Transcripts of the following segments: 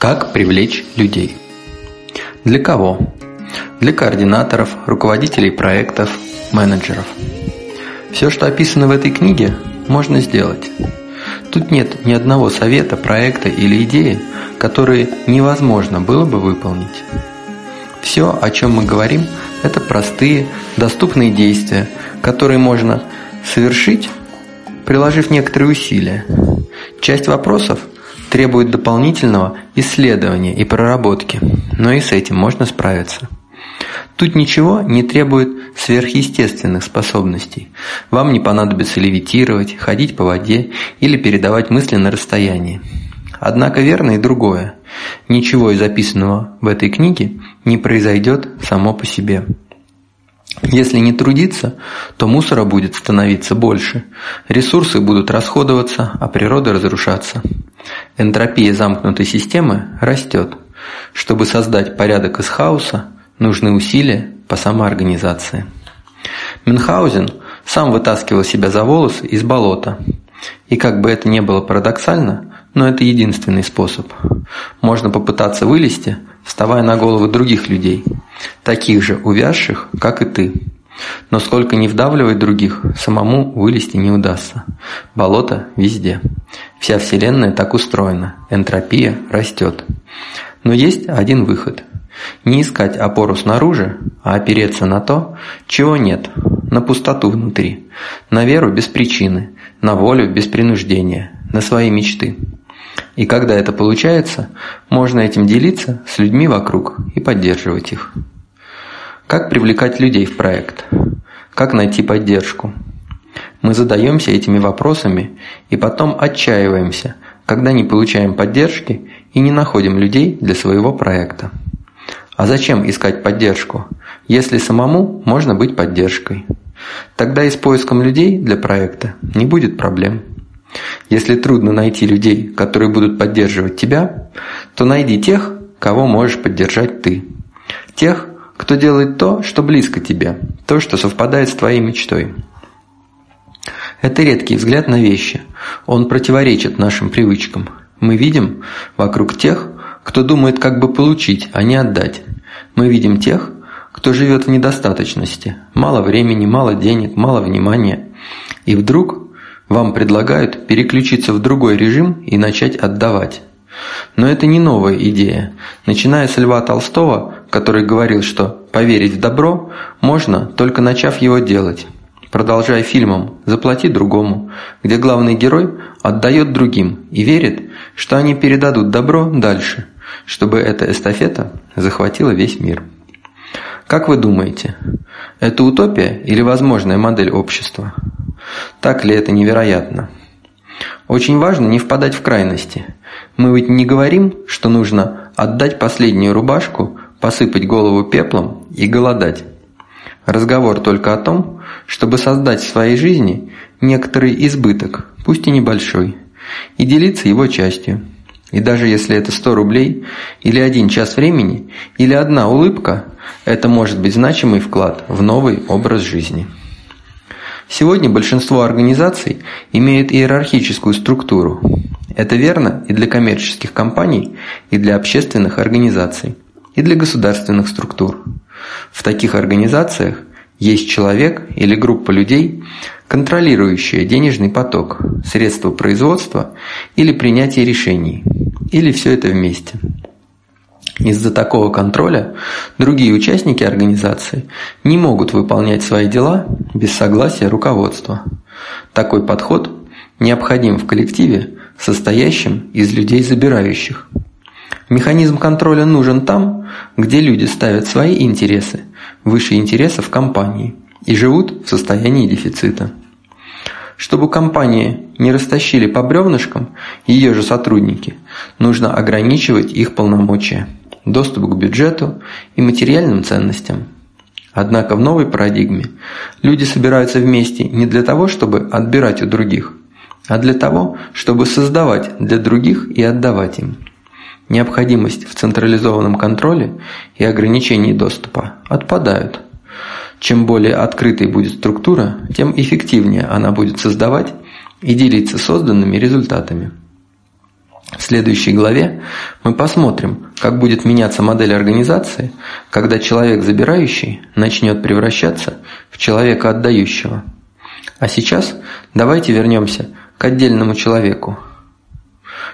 Как привлечь людей? Для кого? Для координаторов, руководителей проектов, менеджеров. Все, что описано в этой книге, можно сделать. Тут нет ни одного совета, проекта или идеи, которые невозможно было бы выполнить. Все, о чем мы говорим, это простые, доступные действия, которые можно совершить, приложив некоторые усилия. Часть вопросов требует дополнительного исследования и проработки, но и с этим можно справиться. Тут ничего не требует сверхъестественных способностей. Вам не понадобится левитировать, ходить по воде или передавать мысли на расстоянии. Однако верно и другое. Ничего из записанного в этой книге не произойдет само по себе. Если не трудиться, то мусора будет становиться больше, ресурсы будут расходоваться, а природа разрушаться. Энтропия замкнутой системы растет. Чтобы создать порядок из хаоса, нужны усилия по самоорганизации. Мюнхгаузен сам вытаскивал себя за волосы из болота. И как бы это ни было парадоксально, но это единственный способ. Можно попытаться вылезти, вставая на головы других людей, таких же увязших, как и ты. Но сколько не вдавливать других, самому вылезти не удастся. Болото везде. Вся Вселенная так устроена. Энтропия растет. Но есть один выход. Не искать опору снаружи, а опереться на то, чего нет, на пустоту внутри, на веру без причины, на волю без принуждения, на свои мечты. И когда это получается, можно этим делиться с людьми вокруг и поддерживать их. Как привлекать людей в проект? Как найти поддержку? Мы задаемся этими вопросами и потом отчаиваемся, когда не получаем поддержки и не находим людей для своего проекта. А зачем искать поддержку, если самому можно быть поддержкой? Тогда и с поиском людей для проекта не будет проблем. Если трудно найти людей, которые будут поддерживать тебя, то найди тех, кого можешь поддержать ты. Тех, кто делает то, что близко тебе, то, что совпадает с твоей мечтой. Это редкий взгляд на вещи. Он противоречит нашим привычкам. Мы видим вокруг тех, кто думает как бы получить, а не отдать. Мы видим тех, кто живет в недостаточности. Мало времени, мало денег, мало внимания. И вдруг вам предлагают переключиться в другой режим и начать отдавать. Но это не новая идея. Начиная с Льва Толстого, который говорил, что поверить в добро можно, только начав его делать. Продолжая фильмом «Заплати другому», где главный герой отдает другим и верит, что они передадут добро дальше, чтобы эта эстафета захватила весь мир. Как вы думаете, это утопия или возможная модель общества? Так ли это невероятно? Очень важно не впадать в крайности. Мы ведь не говорим, что нужно отдать последнюю рубашку, посыпать голову пеплом и голодать. Разговор только о том, чтобы создать в своей жизни некоторый избыток, пусть и небольшой, и делиться его частью. И даже если это 100 рублей, или один час времени, или одна улыбка, это может быть значимый вклад в новый образ жизни. Сегодня большинство организаций имеют иерархическую структуру. Это верно и для коммерческих компаний, и для общественных организаций, и для государственных структур. В таких организациях есть человек или группа людей, контролирующая денежный поток, средства производства или принятие решений, или все это вместе. Из-за такого контроля другие участники организации не могут выполнять свои дела без согласия руководства. Такой подход необходим в коллективе, состоящем из людей забирающих. Механизм контроля нужен там, где люди ставят свои интересы выше интересов компании и живут в состоянии дефицита. Чтобы компании не растащили по бревнышкам ее же сотрудники, нужно ограничивать их полномочия доступ к бюджету и материальным ценностям. Однако в новой парадигме люди собираются вместе не для того, чтобы отбирать у других, а для того, чтобы создавать для других и отдавать им. Необходимость в централизованном контроле и ограничении доступа отпадают. Чем более открытой будет структура, тем эффективнее она будет создавать и делиться созданными результатами. В следующей главе мы посмотрим, как будет меняться модель организации, когда человек забирающий начнет превращаться в человека отдающего. А сейчас давайте вернемся к отдельному человеку.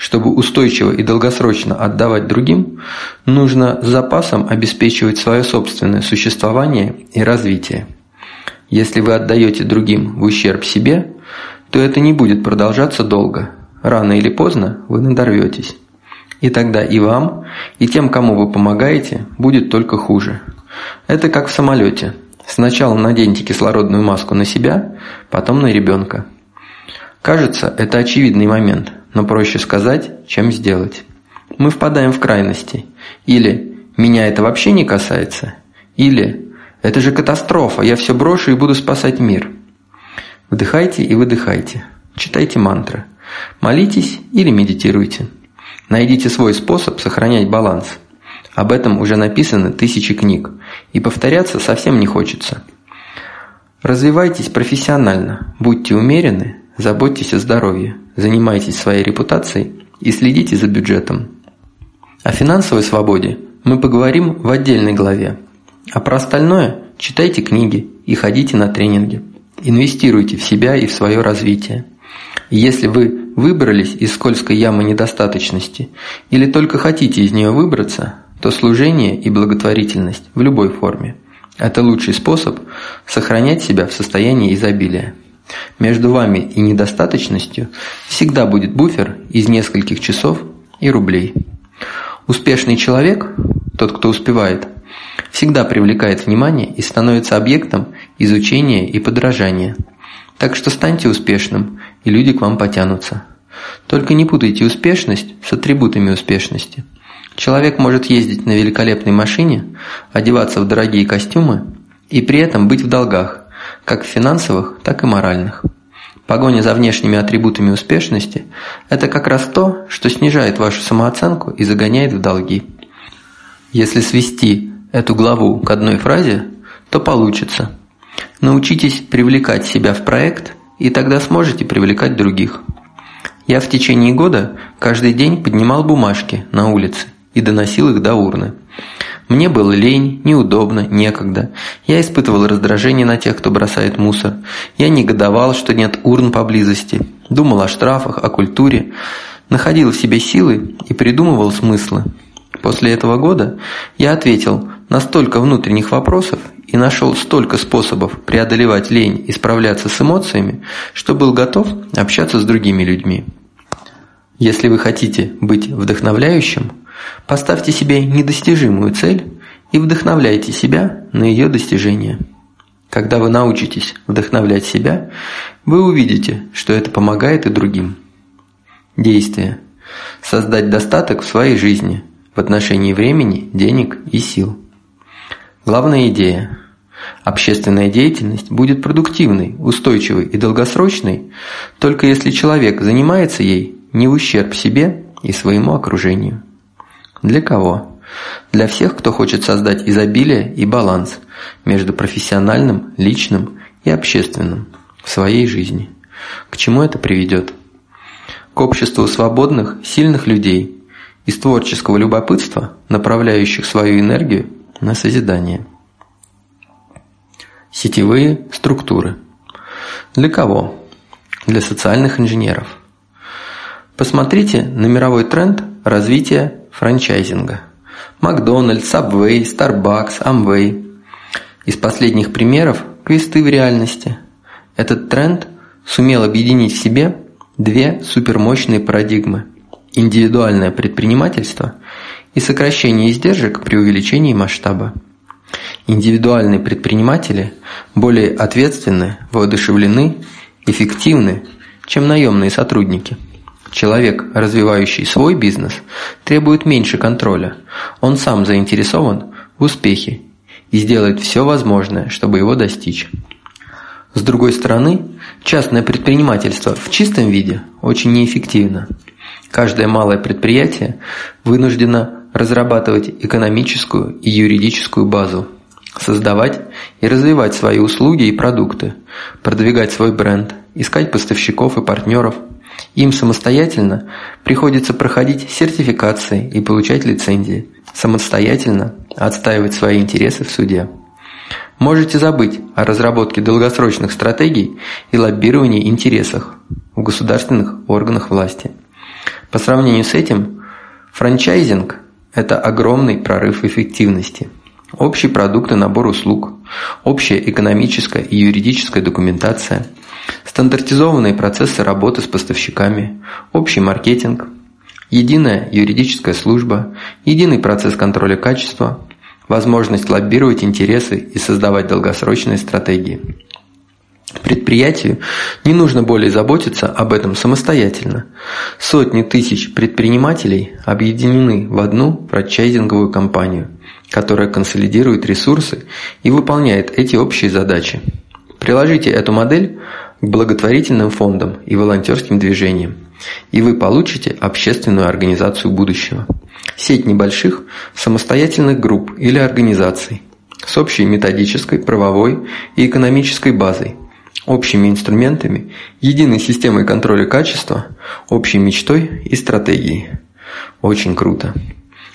Чтобы устойчиво и долгосрочно отдавать другим, нужно с запасом обеспечивать свое собственное существование и развитие. Если вы отдаете другим в ущерб себе, то это не будет продолжаться долго. Рано или поздно вы надорветесь. И тогда и вам, и тем, кому вы помогаете, будет только хуже. Это как в самолете. Сначала наденьте кислородную маску на себя, потом на ребенка. Кажется, это очевидный момент, но проще сказать, чем сделать. Мы впадаем в крайности. Или «меня это вообще не касается», или «это же катастрофа, я все брошу и буду спасать мир». Вдыхайте и выдыхайте. Читайте мантры. Молитесь или медитируйте. Найдите свой способ сохранять баланс. Об этом уже написаны тысячи книг, и повторяться совсем не хочется. Развивайтесь профессионально, будьте умерены, заботьтесь о здоровье, занимайтесь своей репутацией и следите за бюджетом. О финансовой свободе мы поговорим в отдельной главе, а про остальное читайте книги и ходите на тренинги. Инвестируйте в себя и в свое развитие. Если вы выбрались из скользкой ямы недостаточности или только хотите из нее выбраться, то служение и благотворительность в любой форме – это лучший способ сохранять себя в состоянии изобилия. Между вами и недостаточностью всегда будет буфер из нескольких часов и рублей. Успешный человек, тот, кто успевает, всегда привлекает внимание и становится объектом изучения и подражания. Так что станьте успешным, и люди к вам потянутся. Только не путайте успешность с атрибутами успешности. Человек может ездить на великолепной машине, одеваться в дорогие костюмы и при этом быть в долгах, как финансовых, так и моральных. Погоня за внешними атрибутами успешности – это как раз то, что снижает вашу самооценку и загоняет в долги. Если свести эту главу к одной фразе, то получится. Научитесь привлекать себя в проект, и тогда сможете привлекать других. Я в течение года каждый день поднимал бумажки на улице и доносил их до урны. Мне было лень, неудобно, некогда. Я испытывал раздражение на тех, кто бросает мусор. Я негодовал, что нет урн поблизости. Думал о штрафах, о культуре. Находил в себе силы и придумывал смыслы. После этого года я ответил на столько внутренних вопросов и нашел столько способов преодолевать лень и справляться с эмоциями, что был готов общаться с другими людьми. Если вы хотите быть вдохновляющим, Поставьте себе недостижимую цель и вдохновляйте себя на ее достижение. Когда вы научитесь вдохновлять себя, вы увидите, что это помогает и другим. Действие. Создать достаток в своей жизни в отношении времени, денег и сил. Главная идея. Общественная деятельность будет продуктивной, устойчивой и долгосрочной, только если человек занимается ей не в ущерб себе и своему окружению. Для кого? Для всех, кто хочет создать изобилие и баланс между профессиональным, личным и общественным в своей жизни. К чему это приведет? К обществу свободных, сильных людей из творческого любопытства, направляющих свою энергию на созидание. Сетевые структуры. Для кого? Для социальных инженеров. Посмотрите на мировой тренд развития франчайзинга. Макдональдс, Subway, Starbucks, Amway. Из последних примеров – квесты в реальности. Этот тренд сумел объединить в себе две супермощные парадигмы – индивидуальное предпринимательство и сокращение издержек при увеличении масштаба. Индивидуальные предприниматели более ответственны, воодушевлены, эффективны, чем наемные сотрудники – Человек, развивающий свой бизнес, требует меньше контроля. Он сам заинтересован в успехе и сделает все возможное, чтобы его достичь. С другой стороны, частное предпринимательство в чистом виде очень неэффективно. Каждое малое предприятие вынуждено разрабатывать экономическую и юридическую базу, создавать и развивать свои услуги и продукты, продвигать свой бренд, искать поставщиков и партнеров – Им самостоятельно приходится проходить сертификации и получать лицензии, самостоятельно отстаивать свои интересы в суде. Можете забыть о разработке долгосрочных стратегий и лоббировании интересов в государственных органах власти. По сравнению с этим, франчайзинг – это огромный прорыв эффективности. Общий продукт и набор услуг, общая экономическая и юридическая документация, стандартизованные процессы работы с поставщиками, общий маркетинг, единая юридическая служба, единый процесс контроля качества, возможность лоббировать интересы и создавать долгосрочные стратегии. Предприятию не нужно более заботиться об этом самостоятельно. Сотни тысяч предпринимателей объединены в одну франчайзинговую компанию, которая консолидирует ресурсы и выполняет эти общие задачи. Приложите эту модель к благотворительным фондам и волонтерским движениям, и вы получите общественную организацию будущего. Сеть небольших самостоятельных групп или организаций с общей методической, правовой и экономической базой, общими инструментами, единой системой контроля качества, общей мечтой и стратегией. Очень круто.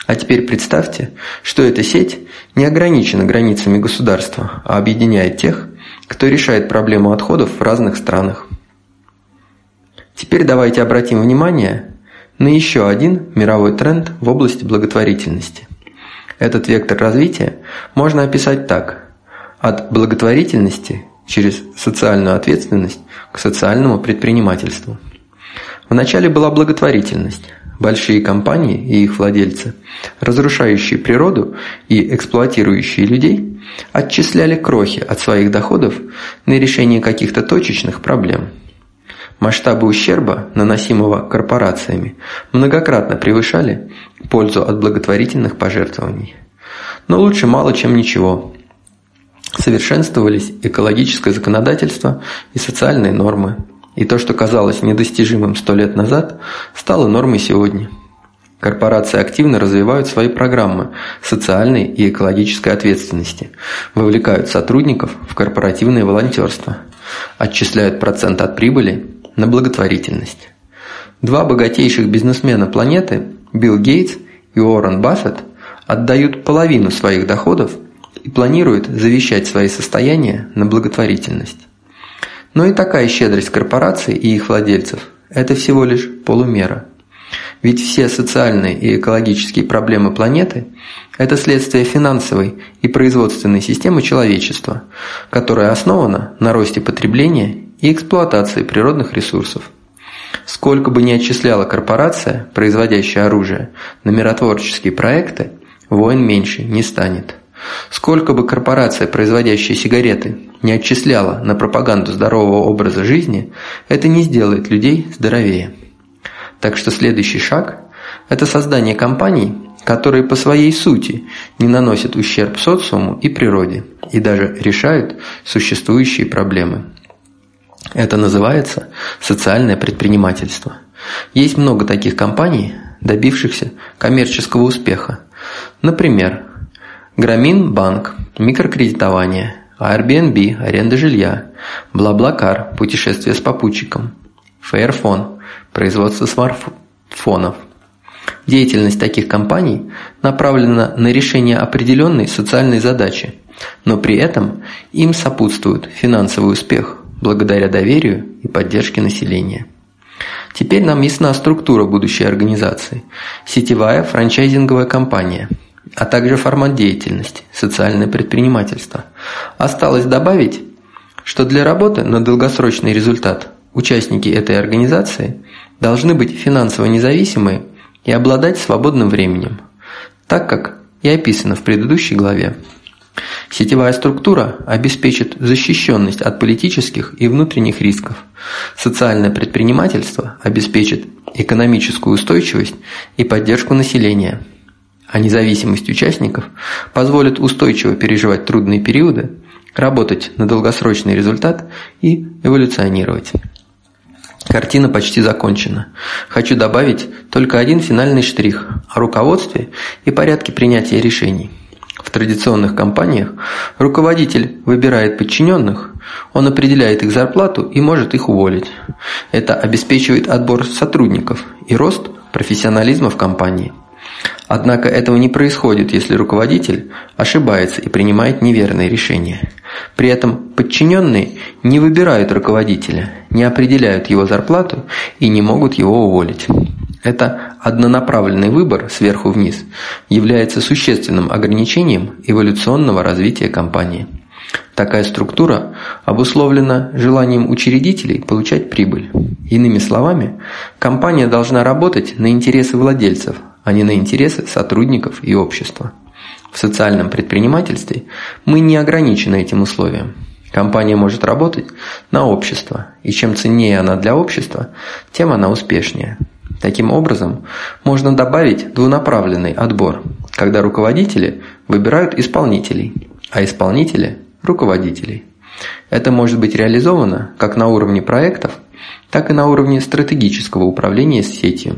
А теперь представьте, что эта сеть не ограничена границами государства, а объединяет тех, кто решает проблему отходов в разных странах. Теперь давайте обратим внимание на еще один мировой тренд в области благотворительности. Этот вектор развития можно описать так. От благотворительности через социальную ответственность к социальному предпринимательству. Вначале была благотворительность. Большие компании и их владельцы, разрушающие природу и эксплуатирующие людей, отчисляли крохи от своих доходов на решение каких-то точечных проблем. Масштабы ущерба, наносимого корпорациями, многократно превышали пользу от благотворительных пожертвований. Но лучше мало, чем ничего. Совершенствовались экологическое законодательство и социальные нормы. И то, что казалось недостижимым сто лет назад, стало нормой сегодня. Корпорации активно развивают свои программы социальной и экологической ответственности, вовлекают сотрудников в корпоративное волонтерство, отчисляют процент от прибыли на благотворительность. Два богатейших бизнесмена планеты, Билл Гейтс и Уоррен Баффет, отдают половину своих доходов и планируют завещать свои состояния на благотворительность. Но и такая щедрость корпораций и их владельцев – это всего лишь полумера. Ведь все социальные и экологические проблемы планеты – это следствие финансовой и производственной системы человечества, которая основана на росте потребления и эксплуатации природных ресурсов. Сколько бы ни отчисляла корпорация, производящая оружие, на миротворческие проекты, войн меньше не станет. Сколько бы корпорация, производящая сигареты, не отчисляла на пропаганду здорового образа жизни, это не сделает людей здоровее. Так что следующий шаг – это создание компаний, которые по своей сути не наносят ущерб социуму и природе и даже решают существующие проблемы. Это называется социальное предпринимательство. Есть много таких компаний, добившихся коммерческого успеха. Например, Грамин банк, микрокредитование, Airbnb, аренда жилья, Блаблакар, путешествие с попутчиком, Fairphone, производство смартфонов. Деятельность таких компаний направлена на решение определенной социальной задачи, но при этом им сопутствует финансовый успех благодаря доверию и поддержке населения. Теперь нам ясна структура будущей организации – сетевая франчайзинговая компания – а также формат деятельности – социальное предпринимательство. Осталось добавить, что для работы на долгосрочный результат участники этой организации должны быть финансово независимые и обладать свободным временем, так как и описано в предыдущей главе. Сетевая структура обеспечит защищенность от политических и внутренних рисков. Социальное предпринимательство обеспечит экономическую устойчивость и поддержку населения – а независимость участников позволит устойчиво переживать трудные периоды, работать на долгосрочный результат и эволюционировать. Картина почти закончена. Хочу добавить только один финальный штрих о руководстве и порядке принятия решений. В традиционных компаниях руководитель выбирает подчиненных, он определяет их зарплату и может их уволить. Это обеспечивает отбор сотрудников и рост профессионализма в компании. Однако этого не происходит, если руководитель ошибается и принимает неверные решения. При этом подчиненные не выбирают руководителя, не определяют его зарплату и не могут его уволить. Это однонаправленный выбор сверху вниз является существенным ограничением эволюционного развития компании. Такая структура обусловлена желанием учредителей получать прибыль. Иными словами, компания должна работать на интересы владельцев, а не на интересы сотрудников и общества. В социальном предпринимательстве мы не ограничены этим условием. Компания может работать на общество, и чем ценнее она для общества, тем она успешнее. Таким образом, можно добавить двунаправленный отбор, когда руководители выбирают исполнителей, а исполнители – руководителей. Это может быть реализовано как на уровне проектов, так и на уровне стратегического управления сетью.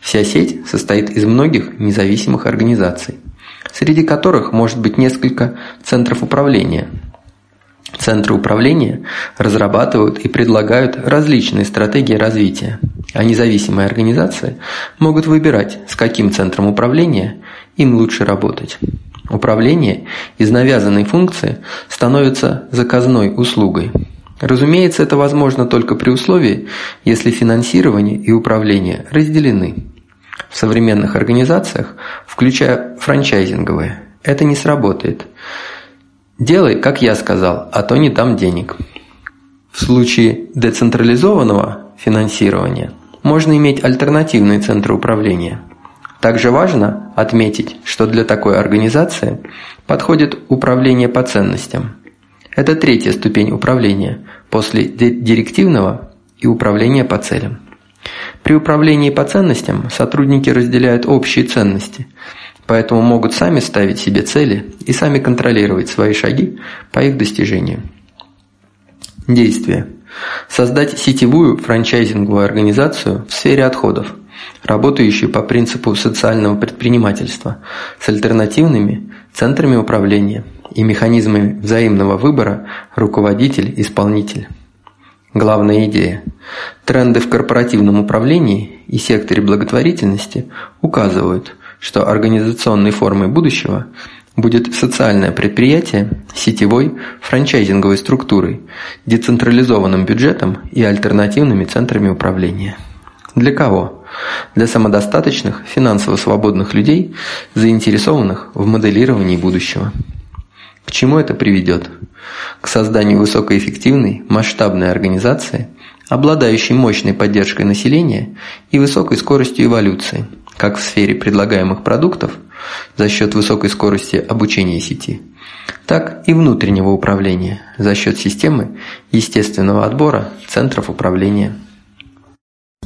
Вся сеть состоит из многих независимых организаций, среди которых может быть несколько центров управления – Центры управления разрабатывают и предлагают различные стратегии развития, а независимые организации могут выбирать, с каким центром управления им лучше работать. Управление из навязанной функции становится заказной услугой. Разумеется, это возможно только при условии, если финансирование и управление разделены. В современных организациях, включая франчайзинговые, это не сработает – Делай, как я сказал, а то не дам денег. В случае децентрализованного финансирования можно иметь альтернативные центры управления. Также важно отметить, что для такой организации подходит управление по ценностям. Это третья ступень управления после директивного и управления по целям. При управлении по ценностям сотрудники разделяют общие ценности – поэтому могут сами ставить себе цели и сами контролировать свои шаги по их достижению. Действие. Создать сетевую франчайзинговую организацию в сфере отходов, работающую по принципу социального предпринимательства с альтернативными центрами управления и механизмами взаимного выбора руководитель-исполнитель. Главная идея. Тренды в корпоративном управлении и секторе благотворительности указывают – что организационной формой будущего будет социальное предприятие сетевой франчайзинговой структурой, децентрализованным бюджетом и альтернативными центрами управления. Для кого? Для самодостаточных, финансово свободных людей, заинтересованных в моделировании будущего. К чему это приведет? К созданию высокоэффективной, масштабной организации, обладающей мощной поддержкой населения и высокой скоростью эволюции, как в сфере предлагаемых продуктов за счет высокой скорости обучения сети, так и внутреннего управления за счет системы естественного отбора центров управления.